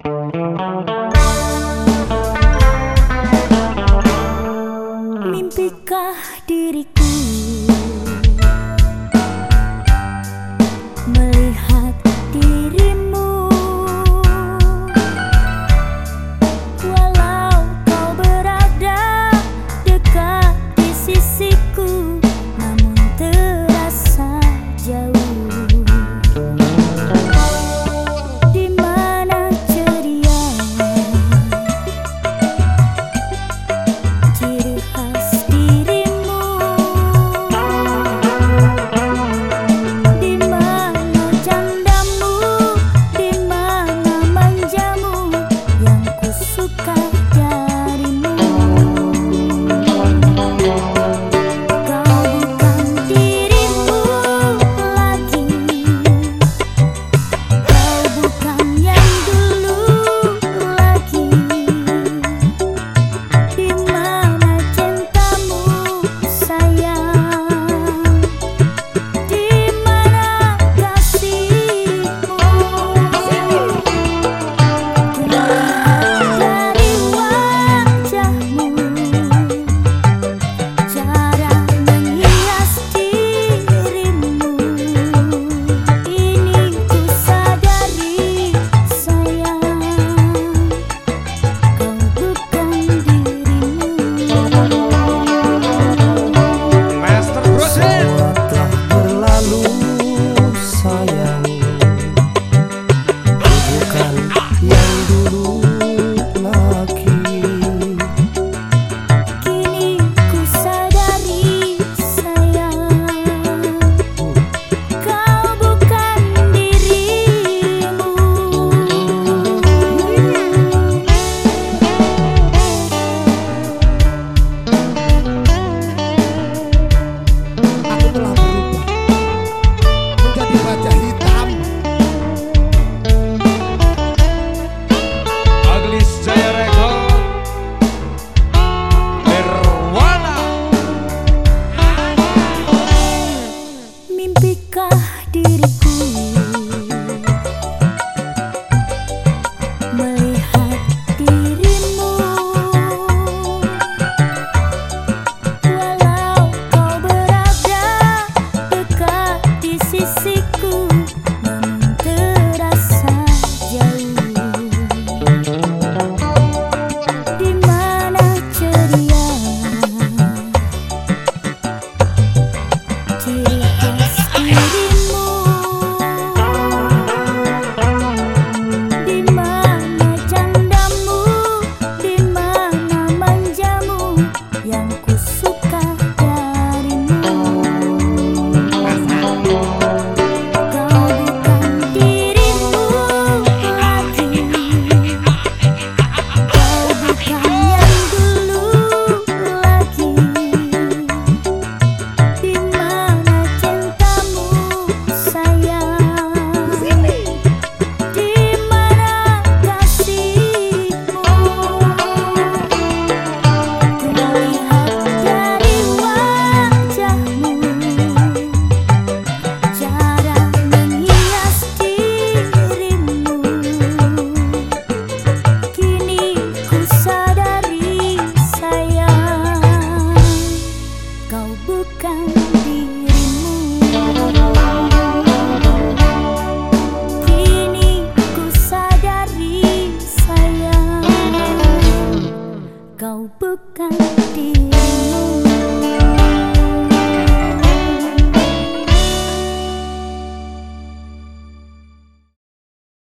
Mimpikah diriku bukan